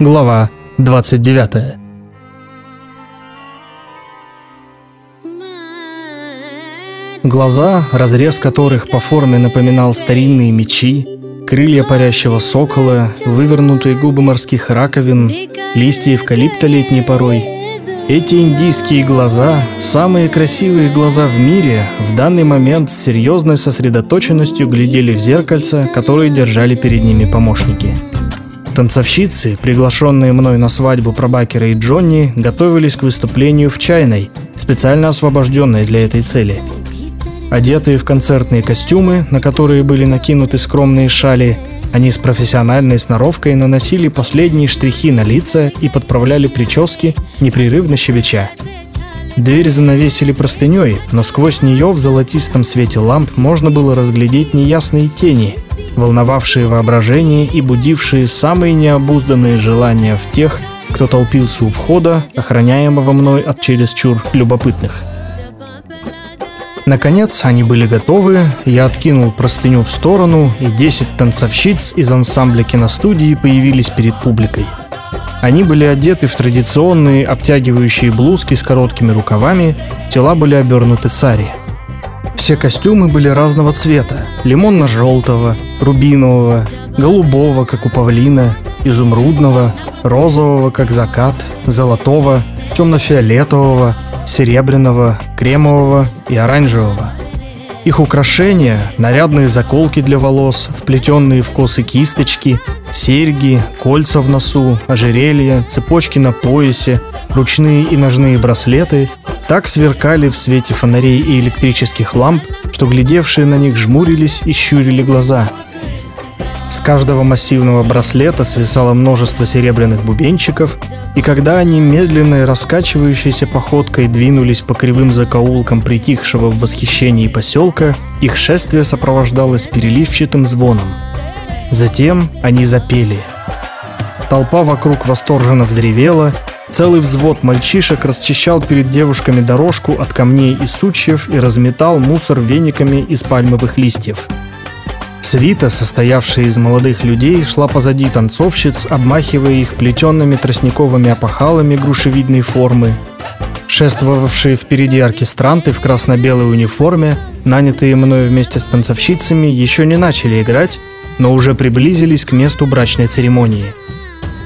Глава 29. Глаза, разрез которых по форме напоминал старинные мечи, крылья парящего сокола, вывернутые губы морских раковин, листья эвкалипта летней порой. Эти индийские глаза, самые красивые глаза в мире, в данный момент с серьезной сосредоточенностью глядели в зеркальце, которое держали перед ними помощники. Танцовщицы, приглашенные мной на свадьбу Пробакера и Джонни, готовились к выступлению в чайной, специально освобожденной для этой цели. Одетые в концертные костюмы, на которые были накинуты скромные шали, они с профессиональной сноровкой наносили последние штрихи на лица и подправляли прически, непрерывно щебеча. Дверь занавесили простыней, но сквозь нее в золотистом свете ламп можно было разглядеть неясные тени – волновавшие воображение и будившие самые необузданные желания в тех, кто толпился у входа, охраняемого мной от чересчур любопытных. Наконец, они были готовы, я откинул простыню в сторону, и 10 танцовщиц из ансамбля киностудии появились перед публикой. Они были одеты в традиционные обтягивающие блузки с короткими рукавами, тела были обернуты сари – все костюмы были разного цвета – лимонно-желтого, рубинового, голубого, как у павлина, изумрудного, розового, как закат, золотого, темно-фиолетового, серебряного, кремового и оранжевого. Их украшения, нарядные заколки для волос, вплетенные в косы кисточки, серьги, кольца в носу, ожерелья, цепочки на поясе, ручные и ножные браслеты так сверкали в свете фонарей и электрических ламп, что глядевшие на них жмурились и щурили глаза. С каждого массивного браслета свисало множество серебряных бубенчиков, и когда они медленной раскачивающейся походкой двинулись по кривым закоулкам притихшего в восхищении поселка, их шествие сопровождалось переливчатым звоном. Затем они запели. Толпа вокруг восторженно взревела, Целый взвод мальчишек расчищал перед девушками дорожку от камней и сучьев и разметал мусор вениками из пальмовых листьев. Свита, состоявшая из молодых людей, шла позади танцовщиц, обмахивая их плетенными тростниковыми опахалами грушевидной формы. Шествовавшие впереди оркестранты в красно-белой униформе, нанятые мною вместе с танцовщицами, еще не начали играть, но уже приблизились к месту брачной церемонии –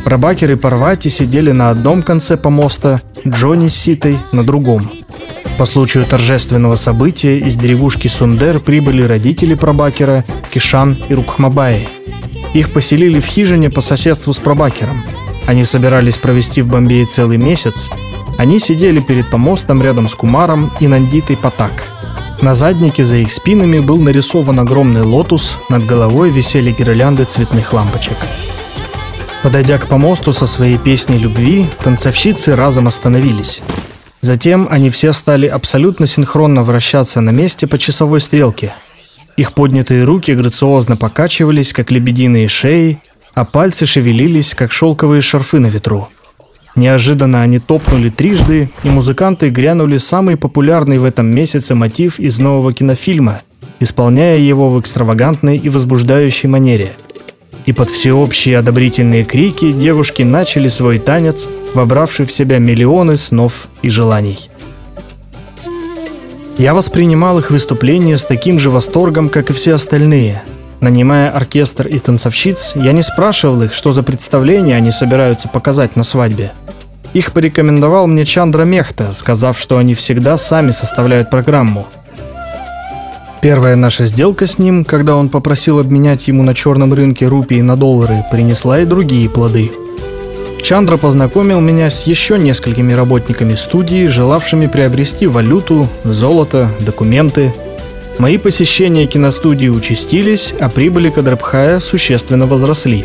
Пробакер и Парвати сидели на одном конце помоста, Джонни с Ситой на другом. По случаю торжественного события из деревушки Сундер прибыли родители Пробакера, Кишан и Рукхмабаи. Их поселили в хижине по соседству с Пробакером. Они собирались провести в Бомбее целый месяц. Они сидели перед помостом рядом с Кумаром и Нандитой Патак. На заднике за их спинами был нарисован огромный лотус, над головой висели гирлянды цветных лампочек. Подойдя к помосту со своей песней любви, танцовщицы разом остановились. Затем они все стали абсолютно синхронно вращаться на месте по часовой стрелке. Их поднятые руки грациозно покачивались, как лебединые шеи, а пальцы шевелились, как шелковые шарфы на ветру. Неожиданно они топнули трижды, и музыканты грянули самый популярный в этом месяце мотив из нового кинофильма, исполняя его в экстравагантной и возбуждающей манере – и под всеобщие одобрительные крики девушки начали свой танец, вобравший в себя миллионы снов и желаний. Я воспринимал их выступления с таким же восторгом, как и все остальные. Нанимая оркестр и танцовщиц, я не спрашивал их, что за представление они собираются показать на свадьбе. Их порекомендовал мне Чандра Мехта, сказав, что они всегда сами составляют программу – Первая наша сделка с ним, когда он попросил обменять ему на черном рынке рупии на доллары, принесла и другие плоды. Чандра познакомил меня с еще несколькими работниками студии, желавшими приобрести валюту, золото, документы. Мои посещения киностудии участились, а прибыли Кадрабхая существенно возросли.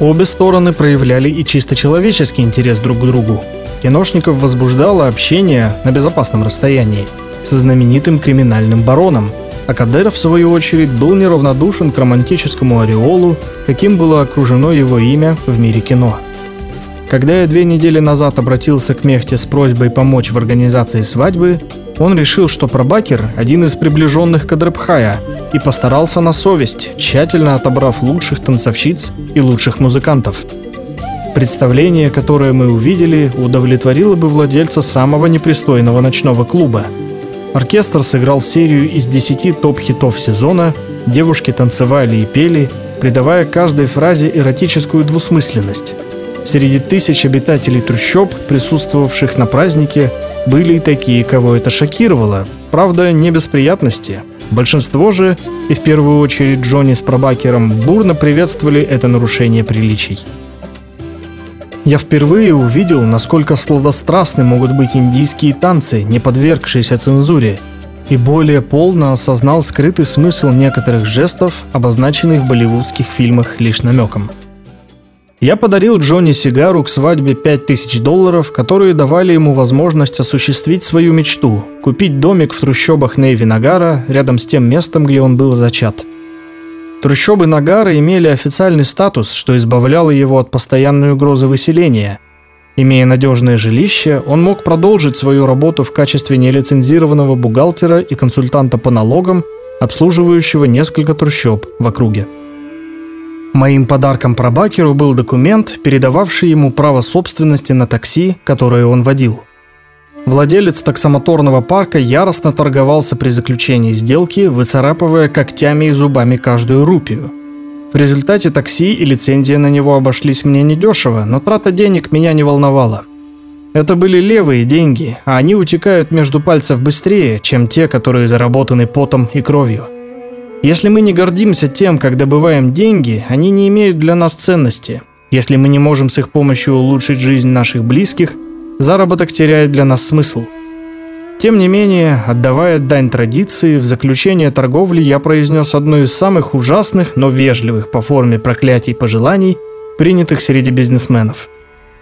Обе стороны проявляли и чисто человеческий интерес друг к другу. Киношников возбуждало общение на безопасном расстоянии со знаменитым криминальным бароном – а Кадеров, в свою очередь, был неравнодушен к романтическому ореолу, каким было окружено его имя в мире кино. Когда я две недели назад обратился к Мехте с просьбой помочь в организации свадьбы, он решил, что Пробакер – один из приближенных Кадрабхая, и постарался на совесть, тщательно отобрав лучших танцовщиц и лучших музыкантов. Представление, которое мы увидели, удовлетворило бы владельца самого непристойного ночного клуба. Оркестр сыграл серию из 10 топ-хитов сезона, девушки танцевали и пели, придавая каждой фразе эротическую двусмысленность. Среди тысяч обитателей трущоб, присутствовавших на празднике, были и такие, кого это шокировало. Правда, не без приятности. Большинство же, и в первую очередь Джонни с пробакером, бурно приветствовали это нарушение приличий. Я впервые увидел, насколько сладострастны могут быть индийские танцы, не подвергшиеся цензуре, и более полно осознал скрытый смысл некоторых жестов, обозначенных в болливудских фильмах лишь намеком – я подарил Джонни сигару к свадьбе 5000 долларов, которые давали ему возможность осуществить свою мечту – купить домик в трущобах Нейви Нагара рядом с тем местом, где он был зачат. Трущобы Нагара имели официальный статус, что избавляло его от постоянной угрозы выселения. Имея надежное жилище, он мог продолжить свою работу в качестве нелицензированного бухгалтера и консультанта по налогам, обслуживающего несколько трущоб в округе. Моим подарком пробакеру был документ, передававший ему право собственности на такси, которое он водил. Владелец таксомоторного парка яростно торговался при заключении сделки, выцарапывая когтями и зубами каждую рупию. В результате такси и лицензия на него обошлись мне недешево, но трата денег меня не волновала. Это были левые деньги, а они утекают между пальцев быстрее, чем те, которые заработаны потом и кровью. Если мы не гордимся тем, как добываем деньги, они не имеют для нас ценности. Если мы не можем с их помощью улучшить жизнь наших близких, заработок теряет для нас смысл. Тем не менее, отдавая дань традиции, в заключение торговли я произнес одно из самых ужасных, но вежливых по форме проклятий пожеланий, принятых среди бизнесменов.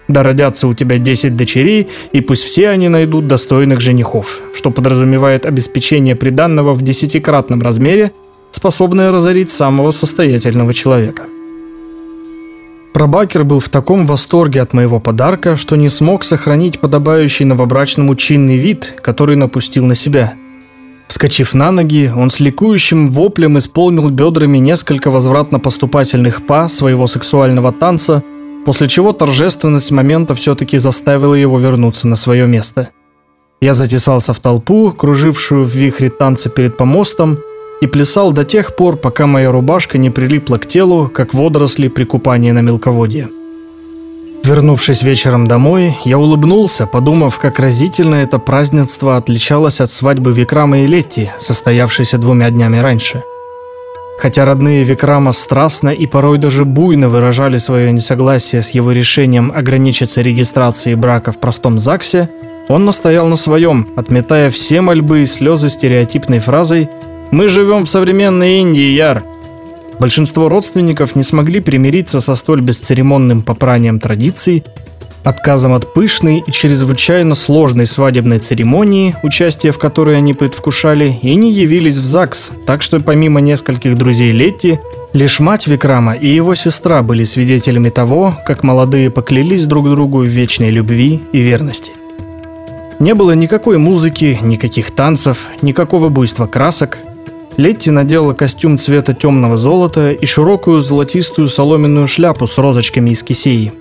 Да родятся у тебя 10 дочерей, и пусть все они найдут достойных женихов, что подразумевает обеспечение приданного в десятикратном размере – способное разорить самого состоятельного человека. Пробакер был в таком восторге от моего подарка, что не смог сохранить подобающий новобрачному чинный вид, который напустил на себя. Вскочив на ноги, он с ликующим воплем исполнил бедрами несколько возвратно-поступательных па своего сексуального танца, после чего торжественность момента все-таки заставила его вернуться на свое место. Я затесался в толпу, кружившую в вихре танца перед помостом, и плясал до тех пор, пока моя рубашка не прилипла к телу, как водоросли при купании на мелководье. Вернувшись вечером домой, я улыбнулся, подумав, как разительно это празднество отличалось от свадьбы Викрама и Летти, состоявшейся двумя днями раньше. Хотя родные Викрама страстно и порой даже буйно выражали свое несогласие с его решением ограничиться регистрацией брака в простом ЗАГСе, он настоял на своем, отметая все мольбы и слезы стереотипной фразой мы живем в современной Индии, Яр. Большинство родственников не смогли примириться со столь бесцеремонным попранием традиций, отказом от пышной и чрезвычайно сложной свадебной церемонии, участие в которой они предвкушали, и не явились в ЗАГС, так что помимо нескольких друзей Летти, лишь мать Викрама и его сестра были свидетелями того, как молодые поклялись друг другу в вечной любви и верности. Не было никакой музыки, никаких танцев, никакого буйства красок, Летти надела костюм цвета темного золота и широкую золотистую соломенную шляпу с розочками из кисеи.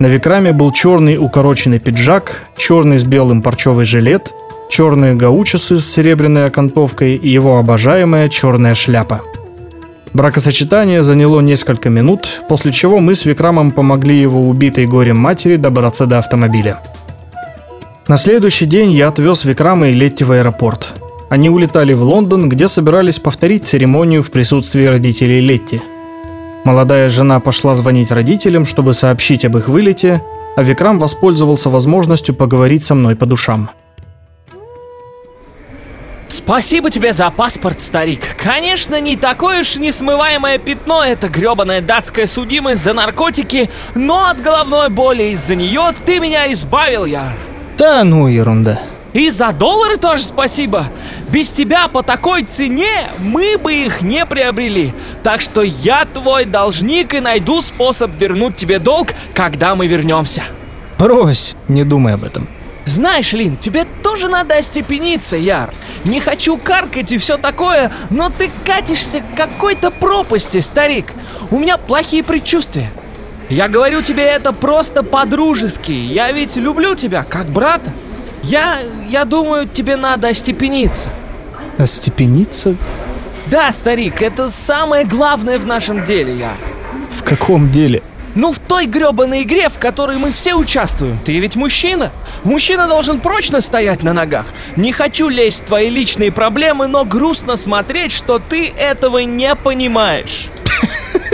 На Викраме был черный укороченный пиджак, черный с белым парчевый жилет, черные гаучесы с серебряной окантовкой и его обожаемая черная шляпа. Бракосочетание заняло несколько минут, после чего мы с Викрамом помогли его убитой горем матери добраться до автомобиля. На следующий день я отвез Викрама и Летти в аэропорт – они улетали в Лондон, где собирались повторить церемонию в присутствии родителей Летти. Молодая жена пошла звонить родителям, чтобы сообщить об их вылете, а Викрам воспользовался возможностью поговорить со мной по душам. Спасибо тебе за паспорт, старик. Конечно, не такое уж несмываемое пятно это гребаная датская судимость за наркотики, но от головной боли из-за нее ты меня избавил, Яр. Да ну ерунда. И за доллары тоже спасибо. Без тебя по такой цене мы бы их не приобрели. Так что я твой должник и найду способ вернуть тебе долг, когда мы вернемся. Брось, не думай об этом. Знаешь, Лин, тебе тоже надо остепениться, Яр. Не хочу каркать и все такое, но ты катишься к какой-то пропасти, старик. У меня плохие предчувствия. Я говорю тебе это просто по-дружески. Я ведь люблю тебя, как брата. Я, я думаю, тебе надо остепениться. Остепениться? Да, старик, это самое главное в нашем деле, я. В каком деле? Ну, в той гребаной игре, в которой мы все участвуем. Ты ведь мужчина. Мужчина должен прочно стоять на ногах. Не хочу лезть в твои личные проблемы, но грустно смотреть, что ты этого не понимаешь.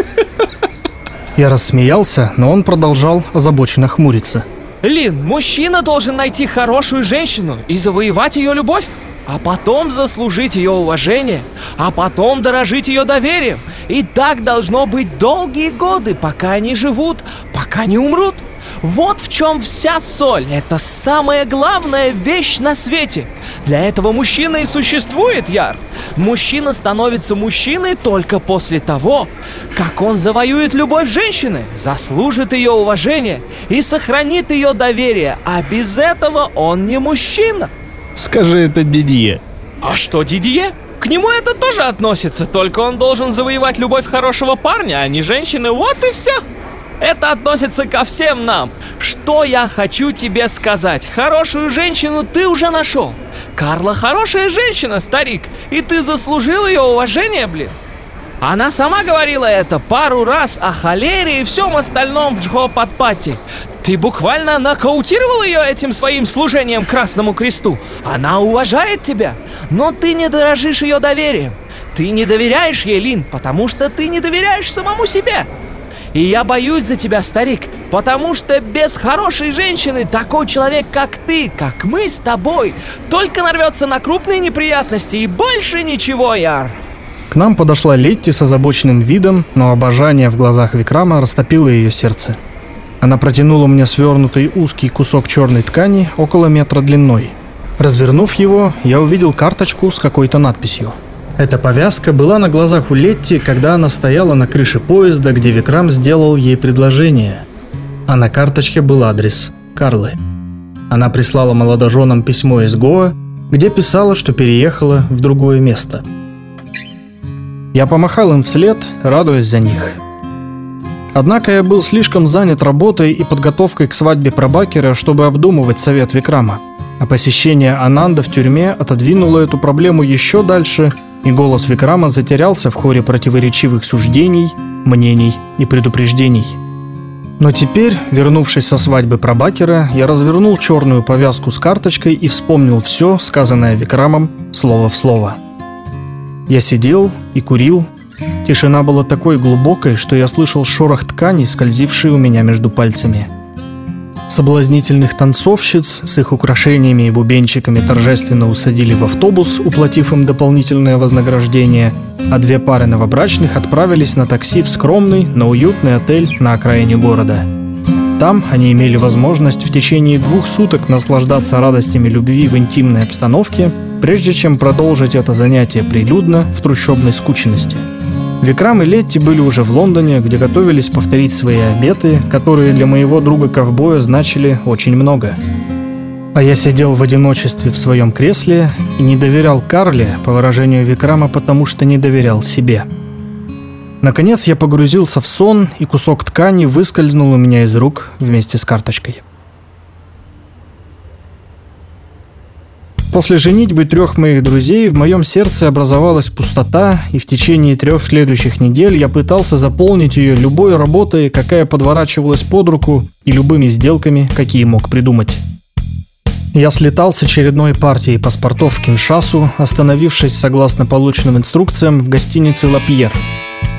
Я рассмеялся, но он продолжал озабоченно хмуриться. Лин, мужчина должен найти хорошую женщину и завоевать ее любовь а потом заслужить ее уважение, а потом дорожить ее доверием. И так должно быть долгие годы, пока они живут, пока не умрут. Вот в чем вся соль. Это самая главная вещь на свете. Для этого мужчина и существует, Яр. Мужчина становится мужчиной только после того, как он завоюет любовь женщины, заслужит ее уважение и сохранит ее доверие. А без этого он не мужчина. Скажи это Дидье. А что Дидье? К нему это тоже относится, только он должен завоевать любовь хорошего парня, а не женщины, вот и все. Это относится ко всем нам. Что я хочу тебе сказать? Хорошую женщину ты уже нашел. Карла хорошая женщина, старик, и ты заслужил ее уважение, блин. Она сама говорила это пару раз о холере и всем остальном в Джхопатпати. Ты буквально нокаутировал ее этим своим служением Красному Кресту. Она уважает тебя, но ты не дорожишь ее доверием. Ты не доверяешь ей, Лин, потому что ты не доверяешь самому себе. И я боюсь за тебя, старик, потому что без хорошей женщины такой человек, как ты, как мы с тобой, только нарвется на крупные неприятности и больше ничего, Яр. К нам подошла Летти с озабоченным видом, но обожание в глазах Викрама растопило ее сердце. Она протянула мне свернутый узкий кусок черной ткани около метра длиной. Развернув его, я увидел карточку с какой-то надписью. Эта повязка была на глазах у Летти, когда она стояла на крыше поезда, где Викрам сделал ей предложение. А на карточке был адрес Карлы. Она прислала молодоженам письмо из Гоа, где писала, что переехала в другое место. Я помахал им вслед, радуясь за них – Однако я был слишком занят работой и подготовкой к свадьбе Прабакера, чтобы обдумывать совет Викрама. А посещение Ананда в тюрьме отодвинуло эту проблему еще дальше, и голос Викрама затерялся в хоре противоречивых суждений, мнений и предупреждений. Но теперь, вернувшись со свадьбы Прабакера, я развернул черную повязку с карточкой и вспомнил все, сказанное Викрамом, слово в слово. Я сидел и курил, Тишина была такой глубокой, что я слышал шорох тканей, скользившие у меня между пальцами. Соблазнительных танцовщиц с их украшениями и бубенчиками торжественно усадили в автобус, уплатив им дополнительное вознаграждение, а две пары новобрачных отправились на такси в скромный, но уютный отель на окраине города. Там они имели возможность в течение двух суток наслаждаться радостями любви в интимной обстановке, прежде чем продолжить это занятие прилюдно в трущобной скученности – Викрам и Летти были уже в Лондоне, где готовились повторить свои обеты, которые для моего друга-ковбоя значили очень много. А я сидел в одиночестве в своем кресле и не доверял Карле, по выражению Викрама, потому что не доверял себе. Наконец я погрузился в сон, и кусок ткани выскользнул у меня из рук вместе с карточкой. После женитьбы трех моих друзей в моем сердце образовалась пустота, и в течение трех следующих недель я пытался заполнить ее любой работой, какая подворачивалась под руку, и любыми сделками, какие мог придумать. Я слетал с очередной партией паспортов в Киншасу, остановившись согласно полученным инструкциям в гостинице «Лапьер».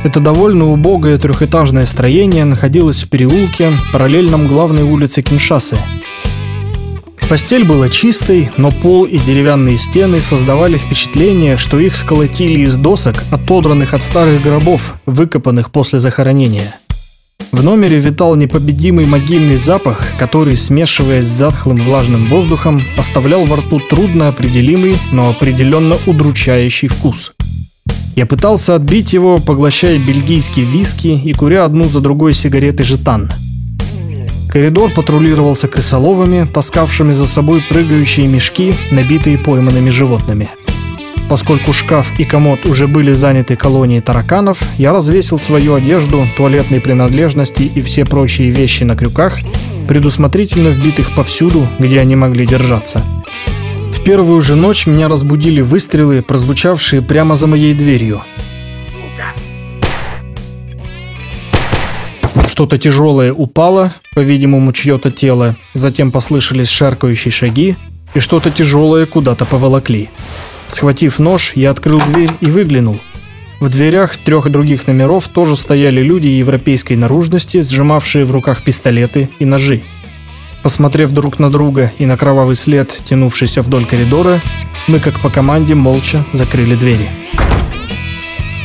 Это довольно убогое трехэтажное строение находилось в переулке, параллельном главной улице Киншасы – Постель была чистой, но пол и деревянные стены создавали впечатление, что их сколотили из досок, отодранных от старых гробов, выкопанных после захоронения. В номере витал непобедимый могильный запах, который, смешиваясь с затхлым влажным воздухом, оставлял во рту трудно определимый, но определенно удручающий вкус. Я пытался отбить его, поглощая бельгийские виски и куря одну за другой сигареты жетан – Коридор патрулировался крысоловами, таскавшими за собой прыгающие мешки, набитые пойманными животными. Поскольку шкаф и комод уже были заняты колонией тараканов, я развесил свою одежду, туалетные принадлежности и все прочие вещи на крюках, предусмотрительно вбитых повсюду, где они могли держаться. В первую же ночь меня разбудили выстрелы, прозвучавшие прямо за моей дверью. Что-то тяжелое упало, по-видимому, чье-то тело, затем послышались шаркающие шаги, и что-то тяжелое куда-то поволокли. Схватив нож, я открыл дверь и выглянул. В дверях трех других номеров тоже стояли люди европейской наружности, сжимавшие в руках пистолеты и ножи. Посмотрев друг на друга и на кровавый след, тянувшийся вдоль коридора, мы как по команде молча закрыли двери.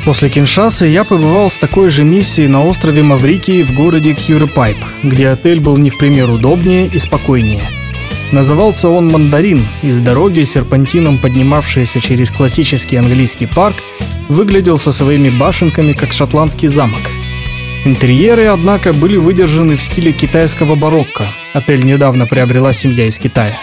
После Киншасы я побывал с такой же миссией на острове Маврикии в городе Кьюрепайп, где отель был не в пример удобнее и спокойнее – Назывался он «Мандарин», и с дороги, серпантином поднимавшаяся через классический английский парк, выглядел со своими башенками как шотландский замок. Интерьеры, однако, были выдержаны в стиле китайского барокко. Отель недавно приобрела семья из Китая.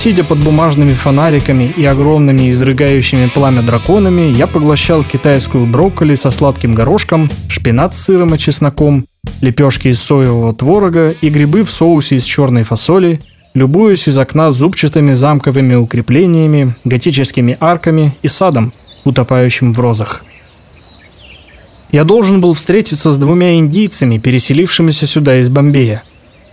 Сидя под бумажными фонариками и огромными изрыгающими пламя драконами, я поглощал китайскую брокколи со сладким горошком, шпинат с сыром и чесноком, лепешки из соевого творога и грибы в соусе из черной фасоли, любуясь из окна зубчатыми замковыми укреплениями, готическими арками и садом, утопающим в розах. Я должен был встретиться с двумя индийцами, переселившимися сюда из Бомбея.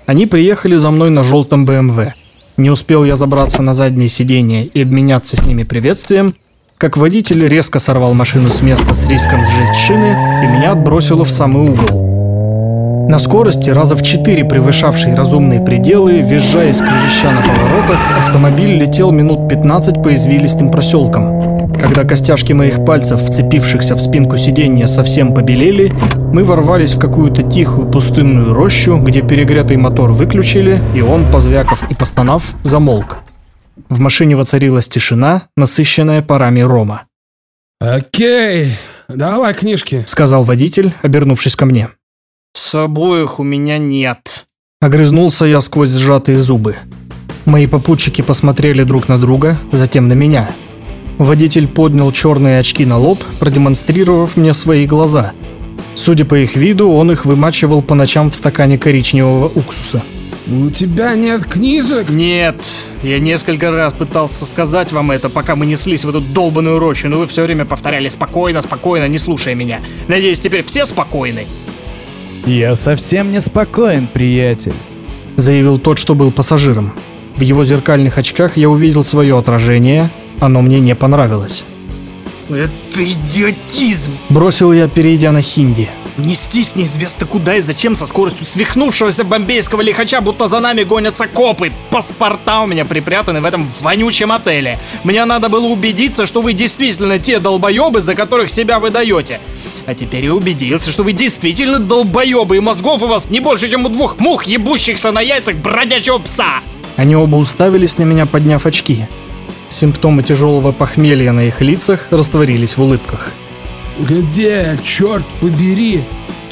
Они приехали за мной на желтом БМВ. Не успел я забраться на заднее сиденье и обменяться с ними приветствием, как водитель резко сорвал машину с места с риском сжечь шины и меня отбросило в самый угол. На скорости, раза в четыре превышавшей разумные пределы, визжая и скрежеща на поворотах, автомобиль летел минут 15 по извилистым проселкам. Когда костяшки моих пальцев, вцепившихся в спинку сиденья, совсем побелели, мы ворвались в какую-то тихую пустынную рощу, где перегретый мотор выключили, и он, позвяков и постонав, замолк. В машине воцарилась тишина, насыщенная парами рома. «Окей, давай книжки», — сказал водитель, обернувшись ко мне. «С обоих у меня нет». Огрызнулся я сквозь сжатые зубы. Мои попутчики посмотрели друг на друга, затем на меня. Водитель поднял черные очки на лоб, продемонстрировав мне свои глаза. Судя по их виду, он их вымачивал по ночам в стакане коричневого уксуса. «У тебя нет книжек?» «Нет. Я несколько раз пытался сказать вам это, пока мы неслись в эту долбанную рощу, но вы все время повторяли «спокойно, спокойно», не слушая меня. Надеюсь, теперь все спокойны?» «Я совсем не спокоен, приятель», — заявил тот, что был пассажиром. В его зеркальных очках я увидел свое отражение, оно мне не понравилось. «Это идиотизм!» Бросил я, перейдя на хинди. Нестись неизвестно куда и зачем со скоростью свихнувшегося бомбейского лихача, будто за нами гонятся копы. Паспорта у меня припрятаны в этом вонючем отеле. Мне надо было убедиться, что вы действительно те долбоебы, за которых себя выдаете. А теперь я убедился, что вы действительно долбоебы, и мозгов у вас не больше, чем у двух мух, ебущихся на яйцах бродячего пса. Они оба уставились на меня, подняв очки. Симптомы тяжелого похмелья на их лицах растворились в улыбках. Где, черт побери,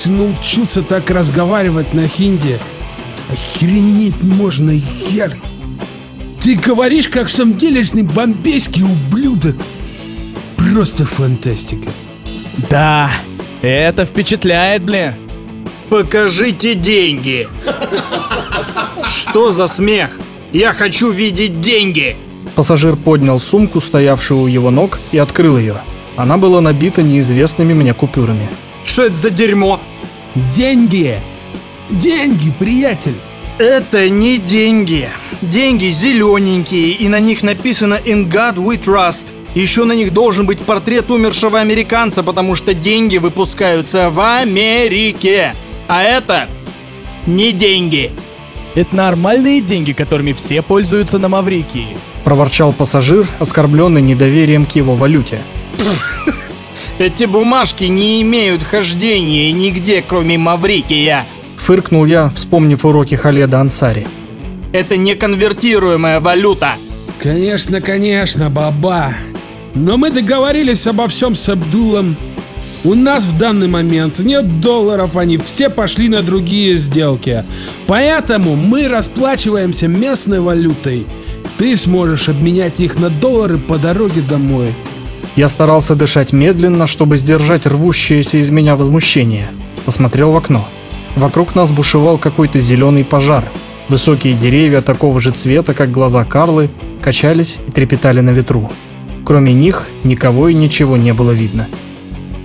ты научился так разговаривать на хинди? Охренеть можно, хер! Ты говоришь, как самделишный бомбейский ублюдок. Просто фантастика. Да, это впечатляет, бля. Покажите деньги. Что за смех? Я хочу видеть деньги. Пассажир поднял сумку, стоявшую у его ног, и открыл ее. Она была набита неизвестными мне купюрами. Что это за дерьмо? Деньги! Деньги, приятель! Это не деньги. Деньги зелененькие, и на них написано «In God we trust». Еще на них должен быть портрет умершего американца, потому что деньги выпускаются в Америке. А это не деньги. Это нормальные деньги, которыми все пользуются на Маврикии. Проворчал пассажир, оскорбленный недоверием к его валюте. Эти бумажки не имеют хождения нигде, кроме Маврикия. Фыркнул я, вспомнив уроки Халеда Ансари. Это неконвертируемая валюта. Конечно, конечно, баба. Но мы договорились обо всем с Абдулом. У нас в данный момент нет долларов, они все пошли на другие сделки. Поэтому мы расплачиваемся местной валютой. Ты сможешь обменять их на доллары по дороге домой. Я старался дышать медленно, чтобы сдержать рвущееся из меня возмущение. Посмотрел в окно. Вокруг нас бушевал какой-то зеленый пожар. Высокие деревья такого же цвета, как глаза Карлы, качались и трепетали на ветру. Кроме них никого и ничего не было видно.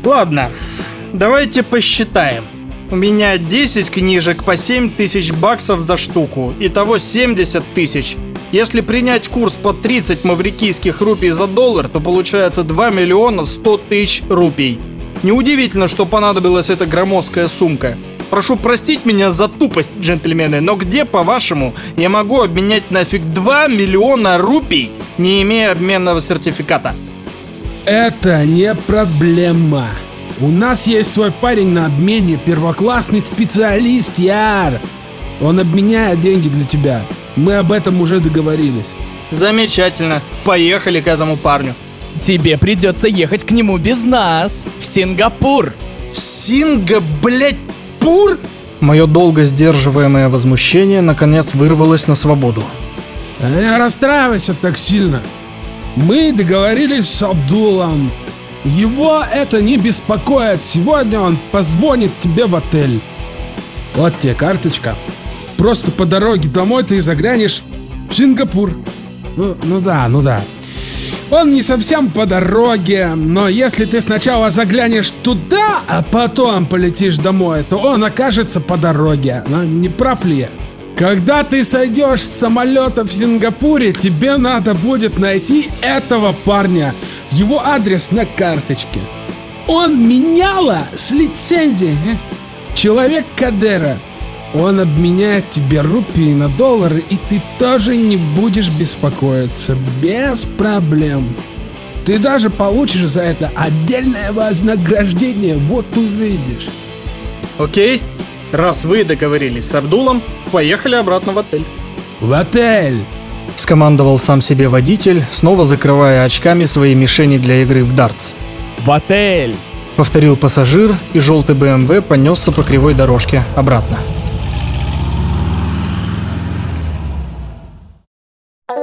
Ладно, давайте посчитаем. У меня 10 книжек по 7 тысяч баксов за штуку. Итого 70 тысяч. Если принять курс по 30 маврикийских рупий за доллар, то получается 2 миллиона 100 тысяч рупий. Неудивительно, что понадобилась эта громоздкая сумка. Прошу простить меня за тупость, джентльмены, но где, по-вашему, я могу обменять нафиг 2 миллиона рупий, не имея обменного сертификата? Это не проблема. У нас есть свой парень на обмене, первоклассный специалист, Яр. Он обменяет деньги для тебя. Мы об этом уже договорились. Замечательно. Поехали к этому парню. Тебе придется ехать к нему без нас. В Сингапур. В Синга, блядь, пур? Мое долго сдерживаемое возмущение наконец вырвалось на свободу. Не расстраивайся так сильно. Мы договорились с Абдулом. Его это не беспокоит. Сегодня он позвонит тебе в отель. Вот тебе карточка. Просто по дороге домой ты заглянешь в Сингапур. Ну, ну да, ну да. Он не совсем по дороге, но если ты сначала заглянешь туда, а потом полетишь домой, то он окажется по дороге. Ну, не прав ли я? Когда ты сойдешь с самолета в Сингапуре, тебе надо будет найти этого парня. Его адрес на карточке. Он меняла с лицензией. Человек Кадера. Он обменяет тебе рупии на доллары, и ты тоже не будешь беспокоиться. Без проблем. Ты даже получишь за это отдельное вознаграждение, вот увидишь. Окей. Раз вы договорились с Абдулом, поехали обратно в отель. В отель! Скомандовал сам себе водитель, снова закрывая очками свои мишени для игры в дартс. В отель. Повторил пассажир, и желтый БМВ понесся по кривой дорожке обратно.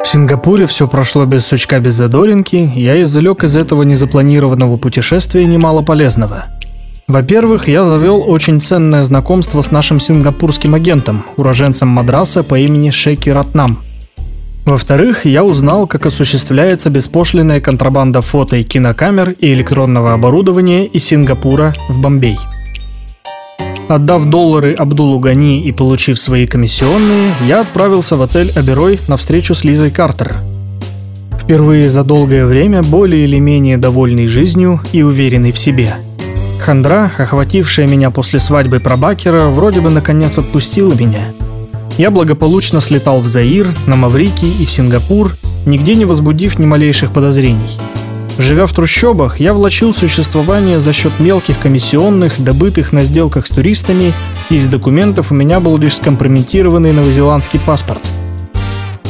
В Сингапуре все прошло без сучка, без задоринки, я извлек из этого незапланированного путешествия немало полезного. Во-первых, я завел очень ценное знакомство с нашим сингапурским агентом, уроженцем Мадраса по имени Шеки Ратнам. Во-вторых, я узнал, как осуществляется беспошлинная контрабанда фото и кинокамер и электронного оборудования из Сингапура в Бомбей. Отдав доллары Абдулу Гани и получив свои комиссионные, я отправился в отель Аберой на встречу с Лизой Картер. Впервые за долгое время более или менее довольный жизнью и уверенный в себе. Хандра, охватившая меня после свадьбы Прабакера, вроде бы наконец отпустила меня. Я благополучно слетал в Заир, на Маврикий и в Сингапур, нигде не возбудив ни малейших подозрений. Живя в трущобах, я влачил существование за счет мелких комиссионных, добытых на сделках с туристами, и из документов у меня был лишь скомпрометированный новозеландский паспорт.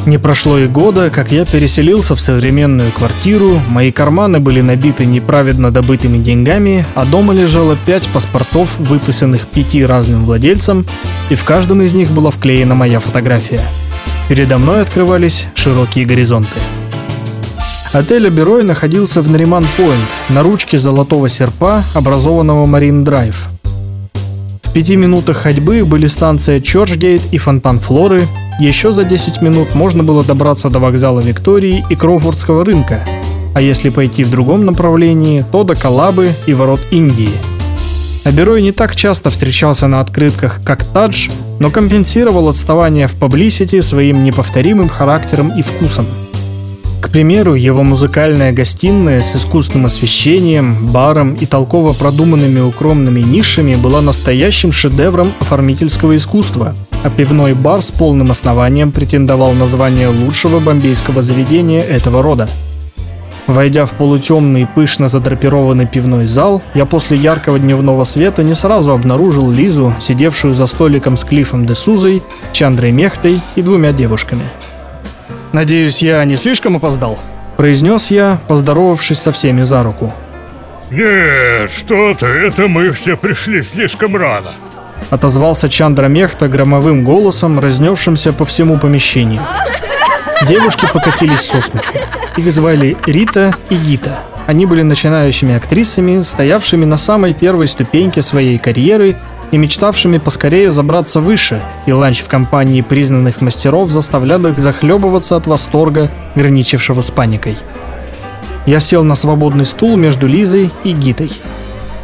Не прошло и года, как я переселился в современную квартиру, мои карманы были набиты неправедно добытыми деньгами, а дома лежало пять паспортов, выписанных пяти разным владельцам, и в каждом из них была вклеена моя фотография. Передо мной открывались широкие горизонты. Отель Аберой находился в Нариман-Пойнт, на ручке Золотого Серпа, образованного Марин-Драйв. В пяти минутах ходьбы были станция Чорчгейт и Фонтан Флоры, еще за 10 минут можно было добраться до вокзала Виктории и Кроуфордского рынка, а если пойти в другом направлении, то до Калабы и ворот Индии. Аберой не так часто встречался на открытках, как Тадж, но компенсировал отставание в паблисити своим неповторимым характером и вкусом. Примеру, его музыкальная гостиная с искусственным освещением, баром и толково продуманными укромными нишами была настоящим шедевром оформительского искусства, а пивной бар с полным основанием претендовал на звание лучшего бомбейского заведения этого рода. Войдя в полутемный, пышно задрапированный пивной зал, я после яркого дневного света не сразу обнаружил Лизу, сидевшую за столиком с Клиффом де Сузой, Чандрой Мехтой и двумя девушками. Надеюсь, я не слишком опоздал? Произнес я, поздоровавшись со всеми за руку. Нет, что ты, это мы все пришли слишком рано. Отозвался Чандра Мехта громовым голосом, разнесшимся по всему помещению. Девушки покатились со смеху. Их звали Рита и Гита. они были начинающими актрисами, стоявшими на самой первой ступеньке своей карьеры и мечтавшими поскорее забраться выше, и ланч в компании признанных мастеров заставлял их захлебываться от восторга, граничившего с паникой. Я сел на свободный стул между Лизой и Гитой.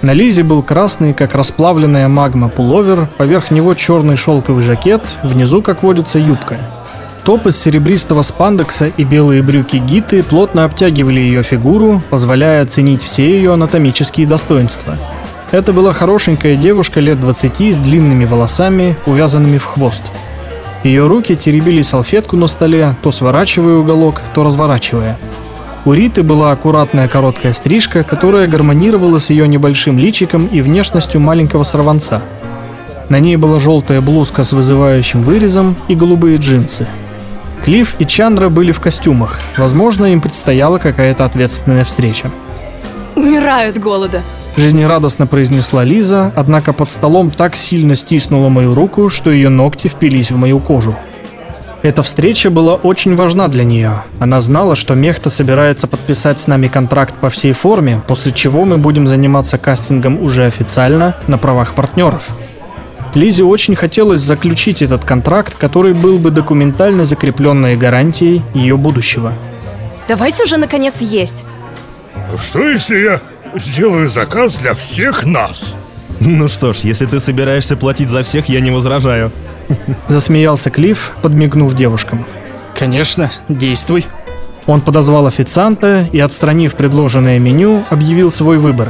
На Лизе был красный, как расплавленная магма, пуловер, поверх него черный шелковый жакет, внизу, как водится, юбка. Топ из серебристого спандекса и белые брюки Гиты плотно обтягивали ее фигуру, позволяя оценить все ее анатомические достоинства. Это была хорошенькая девушка лет 20 с длинными волосами, увязанными в хвост. Ее руки теребили салфетку на столе, то сворачивая уголок, то разворачивая. У Риты была аккуратная короткая стрижка, которая гармонировала с ее небольшим личиком и внешностью маленького сорванца. На ней была желтая блузка с вызывающим вырезом и голубые джинсы. Клифф и Чандра были в костюмах. Возможно, им предстояла какая-то ответственная встреча. Умираю от голода. Жизнерадостно произнесла Лиза, однако под столом так сильно стиснула мою руку, что ее ногти впились в мою кожу. Эта встреча была очень важна для нее. Она знала, что Мехта собирается подписать с нами контракт по всей форме, после чего мы будем заниматься кастингом уже официально на правах партнеров. Лизе очень хотелось заключить этот контракт, который был бы документально закрепленной гарантией ее будущего. Давайте уже наконец есть. Что если я сделаю заказ для всех нас? Ну что ж, если ты собираешься платить за всех, я не возражаю. Засмеялся Клифф, подмигнув девушкам. Конечно, действуй. Он подозвал официанта и, отстранив предложенное меню, объявил свой выбор.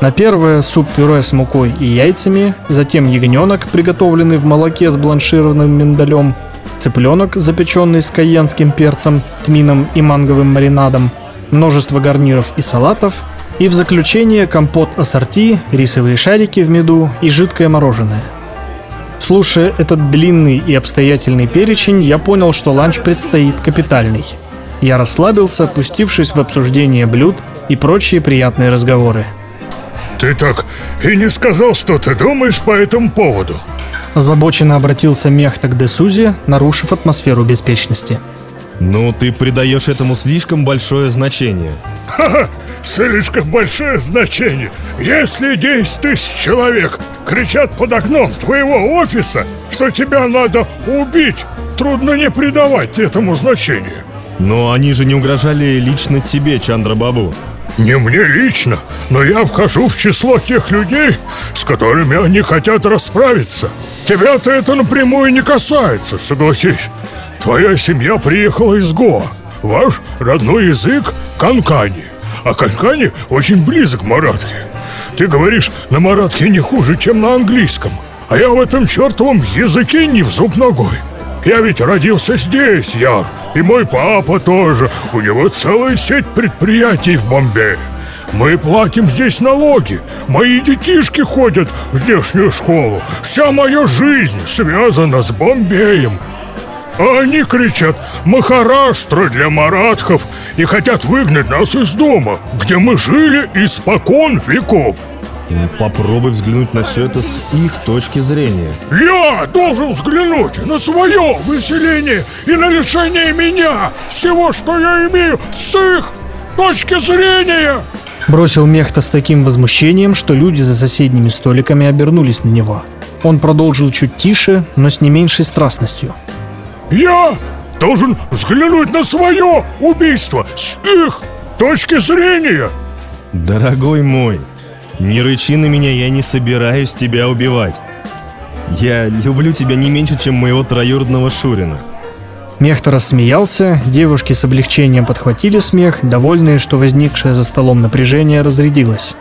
На первое суп-пюре с мукой и яйцами, затем ягненок, приготовленный в молоке с бланшированным миндалем, цыпленок, запеченный с каенским перцем, тмином и манговым маринадом, множество гарниров и салатов, и в заключение компот ассорти, рисовые шарики в меду и жидкое мороженое. Слушая этот длинный и обстоятельный перечень, я понял, что ланч предстоит капитальный. Я расслабился, опустившись в обсуждение блюд и прочие приятные разговоры. Ты так и не сказал, что ты думаешь по этому поводу. Озабоченно обратился Мехта к Десузе, нарушив атмосферу беспечности. Ну, ты придаешь этому слишком большое значение. Ха-ха, слишком большое значение. Если 10 тысяч человек кричат под окном твоего офиса, что тебя надо убить, трудно не придавать этому значения. Но они же не угрожали лично тебе, Чандра Бабу. Не мне лично, но я вхожу в число тех людей, с которыми они хотят расправиться. Тебя-то это напрямую не касается, согласись. Твоя семья приехала из Гоа. Ваш родной язык – Канкани. А Канкани очень близок к Маратхе. Ты говоришь на Маратхе не хуже, чем на английском. А я в этом чертовом языке не в зуб ногой. Я ведь родился здесь, Яр, и мой папа тоже. У него целая сеть предприятий в Бомбее. Мы платим здесь налоги. Мои детишки ходят в здешнюю школу. Вся моя жизнь связана с Бомбеем. А они кричат «Махараштра для маратхов» и хотят выгнать нас из дома, где мы жили испокон веков. Попробуй взглянуть на все это с их точки зрения. Я должен взглянуть на свое выселение и на лишение меня всего, что я имею с их точки зрения. Бросил Мехта с таким возмущением, что люди за соседними столиками обернулись на него. Он продолжил чуть тише, но с не меньшей страстностью. Я должен взглянуть на свое убийство с их точки зрения. Дорогой мой, не рычи на меня, я не собираюсь тебя убивать. Я люблю тебя не меньше, чем моего троюродного Шурина. Мехта рассмеялся, девушки с облегчением подхватили смех, довольные, что возникшее за столом напряжение разрядилось.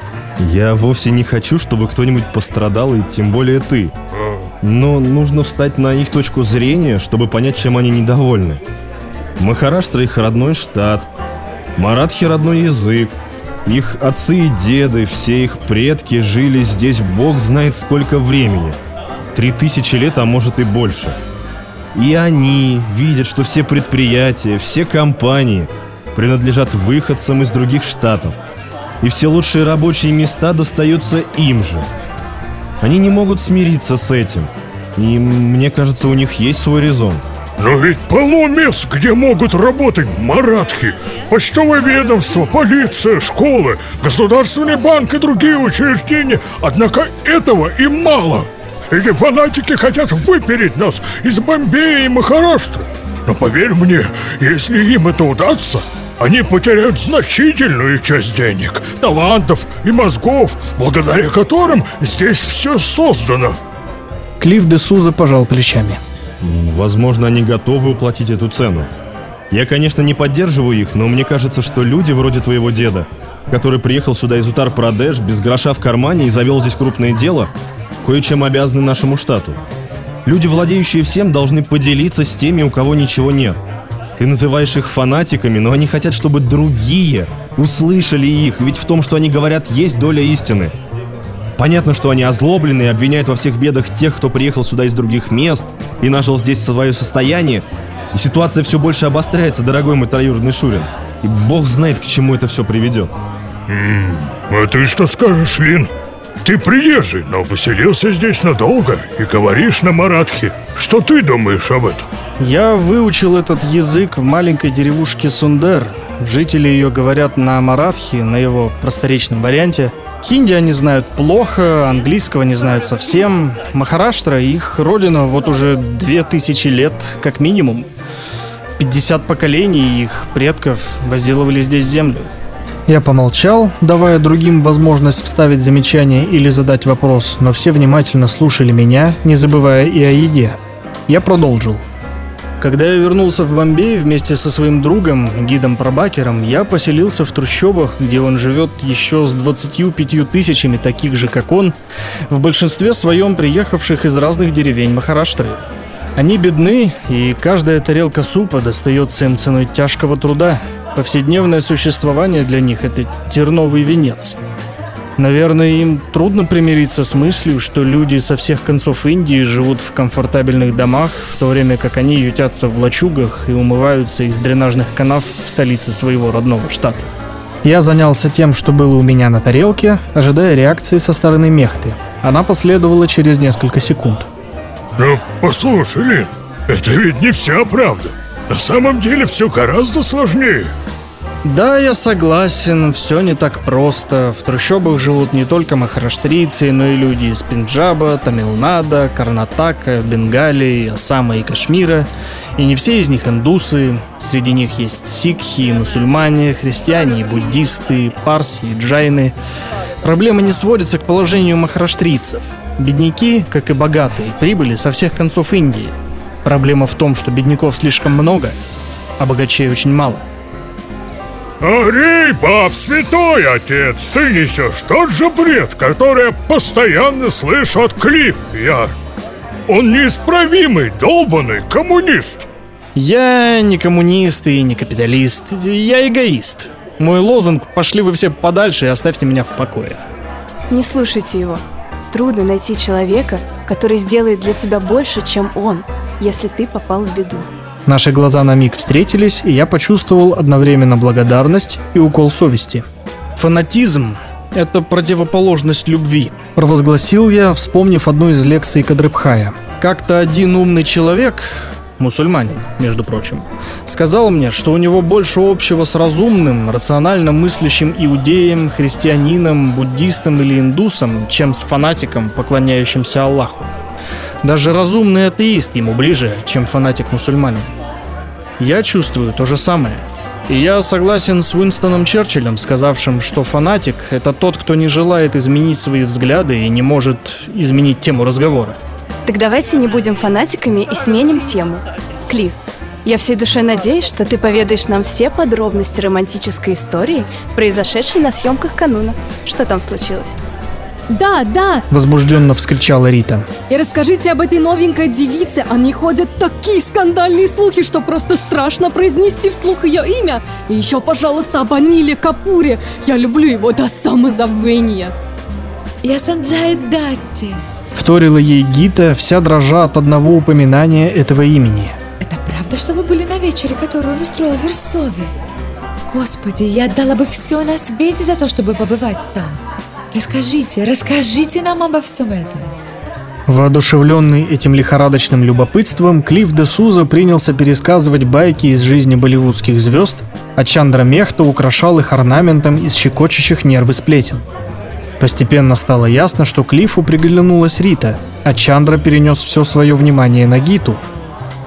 Я вовсе не хочу, чтобы кто-нибудь пострадал, и тем более ты. Но нужно встать на их точку зрения, чтобы понять, чем они недовольны. Махараштра их родной штат, Маратхи родной язык, их отцы и деды, все их предки жили здесь бог знает сколько времени. Три тысячи лет, а может и больше. И они видят, что все предприятия, все компании принадлежат выходцам из других штатов. И все лучшие рабочие места достаются им же. Они не могут смириться с этим. И мне кажется, у них есть свой резон. Но ведь полно мест, где могут работать маратхи. Почтовое ведомство, полиция, школы, государственный банк и другие учреждения. Однако этого им мало. Эти фанатики хотят выпереть нас из Бомбея и Махараштры. Но поверь мне, если им это удастся, они потеряют значительную часть денег, талантов и мозгов, благодаря которым здесь все создано. Клифф де Суза пожал плечами. Возможно, они готовы уплатить эту цену. Я, конечно, не поддерживаю их, но мне кажется, что люди вроде твоего деда, который приехал сюда из Утар-Прадеш без гроша в кармане и завел здесь крупное дело, кое-чем обязаны нашему штату. Люди, владеющие всем, должны поделиться с теми, у кого ничего нет. Ты называешь их фанатиками, но они хотят, чтобы другие услышали их, ведь в том, что они говорят, есть доля истины. Понятно, что они озлоблены и обвиняют во всех бедах тех, кто приехал сюда из других мест и нажил здесь свое состояние. И ситуация все больше обостряется, дорогой мой троюродный Шурин. И бог знает, к чему это все приведет. А ты что скажешь, Лин? Ты приезжий, но поселился здесь надолго и говоришь на маратхе. Что ты думаешь об этом? Я выучил этот язык в маленькой деревушке Сундер. Жители ее говорят на маратхи, на его просторечном варианте. Хинди они знают плохо, английского не знают совсем. Махараштра, их родина вот уже две тысячи лет, как минимум. 50 поколений их предков возделывали здесь землю. Я помолчал, давая другим возможность вставить замечание или задать вопрос, но все внимательно слушали меня, не забывая и о еде. Я продолжил. Когда я вернулся в Бомбей вместе со своим другом, гидом Пробакером, я поселился в трущобах, где он живет еще с 25 тысячами таких же, как он, в большинстве своем приехавших из разных деревень Махараштры. Они бедны, и каждая тарелка супа достается им ценой тяжкого труда. Повседневное существование для них – это терновый венец. Наверное, им трудно примириться с мыслью, что люди со всех концов Индии живут в комфортабельных домах, в то время как они ютятся в лачугах и умываются из дренажных канав в столице своего родного штата. Я занялся тем, что было у меня на тарелке, ожидая реакции со стороны Мехты. Она последовала через несколько секунд. Ну, послушай, Лин, это ведь не вся правда. На самом деле все гораздо сложнее. Да, я согласен, все не так просто. В трущобах живут не только махараштрийцы, но и люди из Пенджаба, Тамилнада, Карнатака, Бенгалии, Ассама и Кашмира. И не все из них индусы. Среди них есть сикхи мусульмане, христиане и буддисты, парси и джайны. Проблема не сводится к положению махараштрийцев. Бедняки, как и богатые, прибыли со всех концов Индии. Проблема в том, что бедняков слишком много, а богачей очень мало. Арей, баб, святой отец, ты несешь тот же бред, который я постоянно слышу от Клифф, Яр. Он неисправимый, долбанный коммунист. Я не коммунист и не капиталист, я эгоист. Мой лозунг «Пошли вы все подальше и оставьте меня в покое». Не слушайте его. Трудно найти человека, который сделает для тебя больше, чем он, если ты попал в беду. Наши глаза на миг встретились, и я почувствовал одновременно благодарность и укол совести. Фанатизм – это противоположность любви, провозгласил я, вспомнив одну из лекций Кадрыбхая. Как-то один умный человек, мусульманин, между прочим, сказал мне, что у него больше общего с разумным, рационально мыслящим иудеем, христианином, буддистом или индусом, чем с фанатиком, поклоняющимся Аллаху. Даже разумный атеист ему ближе, чем фанатик-мусульманин. Я чувствую то же самое. И я согласен с Уинстоном Черчиллем, сказавшим, что фанатик – это тот, кто не желает изменить свои взгляды и не может изменить тему разговора. Так давайте не будем фанатиками и сменим тему. Клифф, я всей душой надеюсь, что ты поведаешь нам все подробности романтической истории, произошедшей на съемках кануна. Что там случилось? Да, да, Возбужденно вскричала Рита. и расскажите об этой новенькой девице. О ней ходят такие скандальные слухи, что просто страшно произнести вслух ее имя. И еще, пожалуйста, об Аниле Капуре. Я люблю его до самозабвения. Я Санджай Датти. Вторила ей Гита, вся дрожа от одного упоминания этого имени. Это правда, что вы были на вечере, которую он устроил в Версове? Господи, я отдала бы все на свете за то, чтобы побывать там. Расскажите, расскажите нам обо всем этом. Воодушевленный этим лихорадочным любопытством, Клифф де Суза принялся пересказывать байки из жизни болливудских звезд, а Чандра Мехта украшал их орнаментом из щекочущих нервы сплетен. Постепенно стало ясно, что Клиффу приглянулась Рита, а Чандра перенес все свое внимание на Гиту.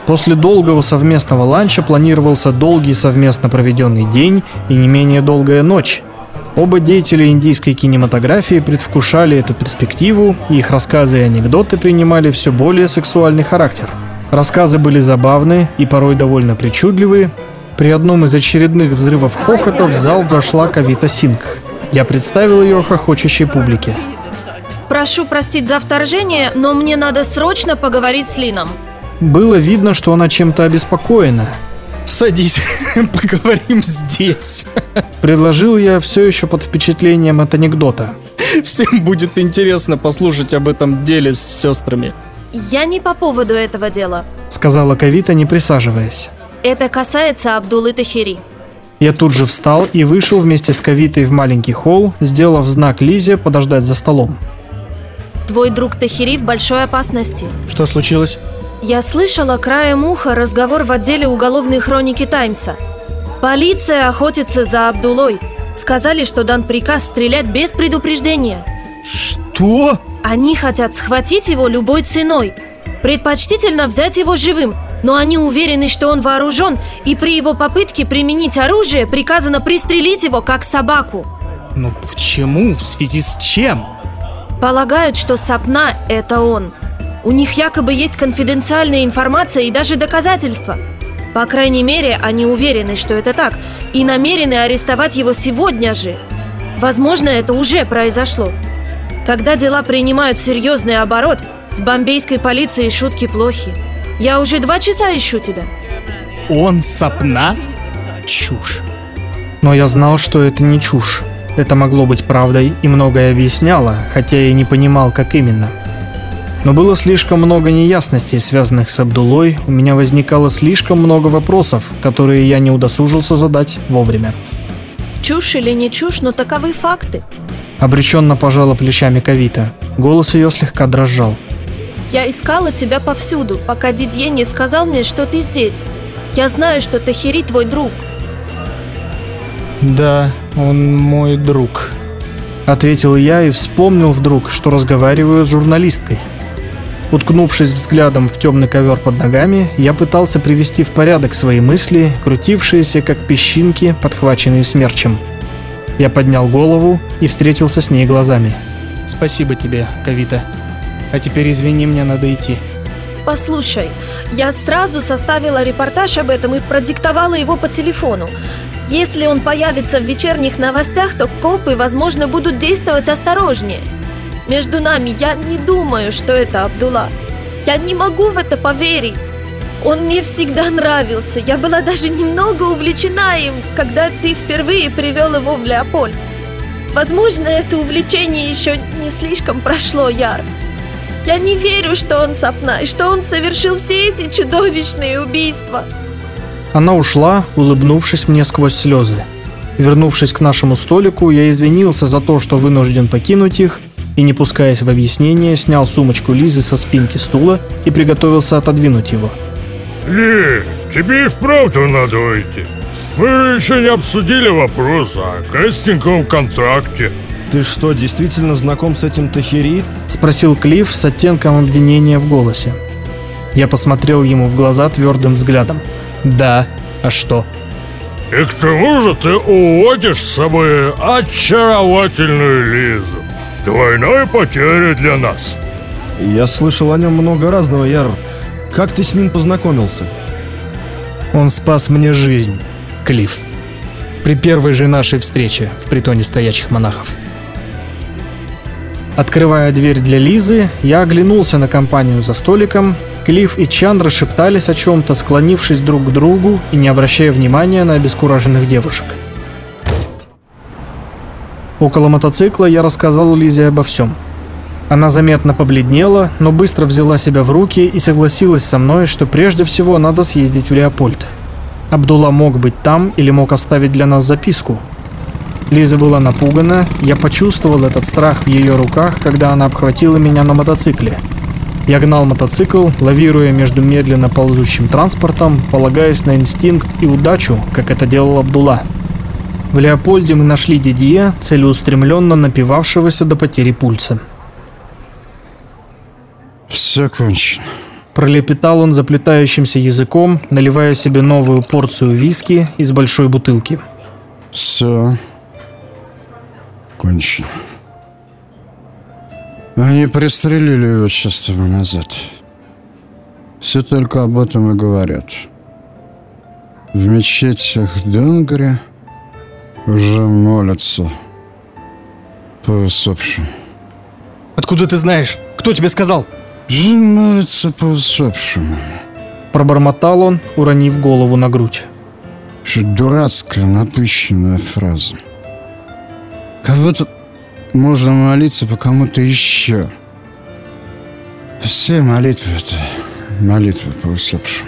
После долгого совместного ланча планировался долгий совместно проведенный день и не менее долгая ночь – Оба деятеля индийской кинематографии предвкушали эту перспективу, и их рассказы и анекдоты принимали все более сексуальный характер. Рассказы были забавны и порой довольно причудливые. При одном из очередных взрывов хохота в зал вошла Кавита Сингх. Я представил ее хохочущей публике. Прошу простить за вторжение, но мне надо срочно поговорить с Лином. Было видно, что она чем-то обеспокоена, Садись, поговорим здесь. Предложил я все еще под впечатлением от анекдота. Всем будет интересно послушать об этом деле с сестрами. Я не по поводу этого дела. Сказала Кавита, не присаживаясь. Это касается Абдулы Тахири. Я тут же встал и вышел вместе с Кавитой в маленький холл, сделав знак Лизе подождать за столом. Твой друг Тахири в большой опасности. Что случилось? Я слышала краем уха разговор в отделе уголовной хроники Таймса. Полиция охотится за Абдулой. Сказали, что дан приказ стрелять без предупреждения. Что? Они хотят схватить его любой ценой. Предпочтительно взять его живым, но они уверены, что он вооружен, и при его попытке применить оружие приказано пристрелить его как собаку. Ну почему? В связи с чем? Полагают, что Сапна – это он. У них якобы есть конфиденциальная информация и даже доказательства. По крайней мере, они уверены, что это так, и намерены арестовать его сегодня же. Возможно, это уже произошло. Когда дела принимают серьезный оборот, с бомбейской полицией шутки плохи. Я уже два часа ищу тебя. Он сапна? Чушь. Но я знал, что это не чушь. Это могло быть правдой и многое объясняло, хотя я и не понимал, как именно – но было слишком много неясностей, связанных с Абдулой, у меня возникало слишком много вопросов, которые я не удосужился задать вовремя. Чушь или не чушь, но таковы факты. Обреченно пожала плечами Кавита. Голос ее слегка дрожал. Я искала тебя повсюду, пока Дидье не сказал мне, что ты здесь. Я знаю, что Тахири твой друг. Да, он мой друг. Ответил я и вспомнил вдруг, что разговариваю с журналисткой. Уткнувшись взглядом в темный ковер под ногами, я пытался привести в порядок свои мысли, крутившиеся как песчинки, подхваченные смерчем. Я поднял голову и встретился с ней глазами. Спасибо тебе, Кавита. А теперь извини, мне надо идти. Послушай, я сразу составила репортаж об этом и продиктовала его по телефону. Если он появится в вечерних новостях, то копы, возможно, будут действовать осторожнее. Между нами, я не думаю, что это Абдулла. Я не могу в это поверить. Он мне всегда нравился. Я была даже немного увлечена им, когда ты впервые привел его в Леопольд. Возможно, это увлечение еще не слишком прошло, Яр. Я не верю, что он Сапна, и что он совершил все эти чудовищные убийства. Она ушла, улыбнувшись мне сквозь слезы. Вернувшись к нашему столику, я извинился за то, что вынужден покинуть их, и, не пускаясь в объяснение, снял сумочку Лизы со спинки стула и приготовился отодвинуть его. Ли, тебе и вправду надо уйти. Мы еще не обсудили вопрос о кастинговом контракте. Ты что, действительно знаком с этим Тахири? Спросил Клифф с оттенком обвинения в голосе. Я посмотрел ему в глаза твердым взглядом. Да, а что? И к тому же ты уводишь с собой очаровательную Лизу. Двойная потеря для нас. Я слышал о нем много разного, Яр. Как ты с ним познакомился? Он спас мне жизнь, Клифф. При первой же нашей встрече в притоне стоячих монахов. Открывая дверь для Лизы, я оглянулся на компанию за столиком. Клифф и Чандра шептались о чем-то, склонившись друг к другу и не обращая внимания на обескураженных девушек. Около мотоцикла я рассказал Лизе обо всем. Она заметно побледнела, но быстро взяла себя в руки и согласилась со мной, что прежде всего надо съездить в Леопольд. Абдулла мог быть там или мог оставить для нас записку. Лиза была напугана, я почувствовал этот страх в ее руках, когда она обхватила меня на мотоцикле. Я гнал мотоцикл, лавируя между медленно ползущим транспортом, полагаясь на инстинкт и удачу, как это делал Абдулла. В Леопольде мы нашли Дидье, целеустремленно напивавшегося до потери пульса. Все кончено. Пролепетал он заплетающимся языком, наливая себе новую порцию виски из большой бутылки. Все кончено. Они пристрелили его час тому назад. Все только об этом и говорят. В мечетях Донгри уже молятся по усопшим. Откуда ты знаешь? Кто тебе сказал? Молятся по усопшим. Пробормотал он, уронив голову на грудь. Что дурацкая, напыщенная фраза. Будто можно молиться по кому-то еще. Все молитвы — это молитвы по усопшим.